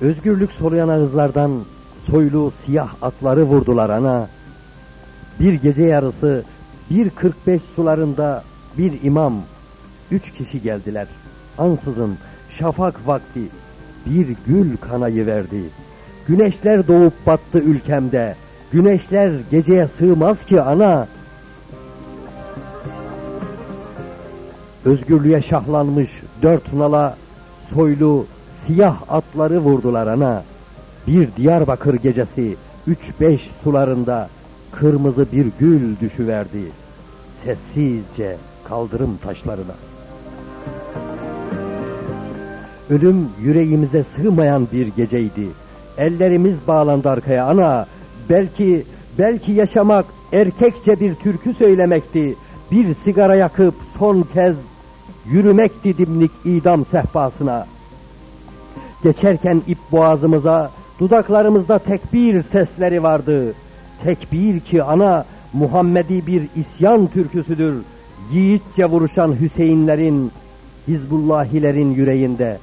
Özgürlük soluyan ağızlardan soylu siyah atları vurdular ana. Bir gece yarısı 1.45 sularında bir imam, üç kişi geldiler. Ansızın şafak vakti bir gül kanayı verdi. Güneşler doğup battı ülkemde. Güneşler geceye sığmaz ki ana. Özgürlüğe şahlanmış dört nala soylu siyah atları vurdular ana. Bir Diyarbakır gecesi üç beş sularında kırmızı bir gül düşüverdi. Sessizce kaldırım taşlarına. Ölüm yüreğimize sığmayan bir geceydi. Ellerimiz bağlandı arkaya ana. Belki, belki yaşamak erkekçe bir türkü söylemekti. Bir sigara yakıp son kez yürümekti dimlik idam sehpasına. Geçerken ip boğazımıza, dudaklarımızda tekbir sesleri vardı. Tekbir ki ana Muhammedi bir isyan türküsüdür. Yiğitçe vuruşan Hüseyinlerin, Hizbullahilerin yüreğinde.